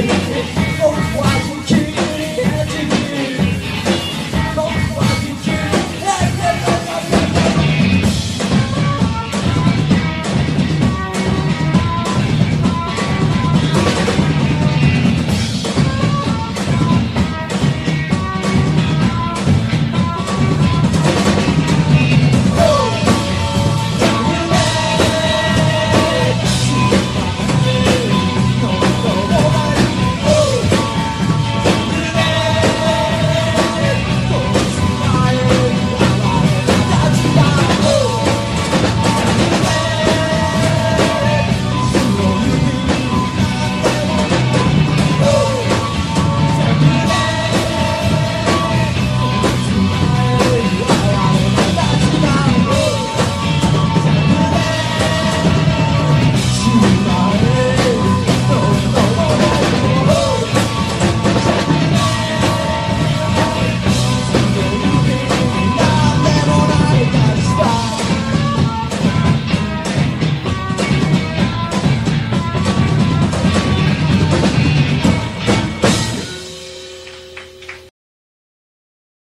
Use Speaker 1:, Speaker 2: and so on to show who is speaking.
Speaker 1: Ready,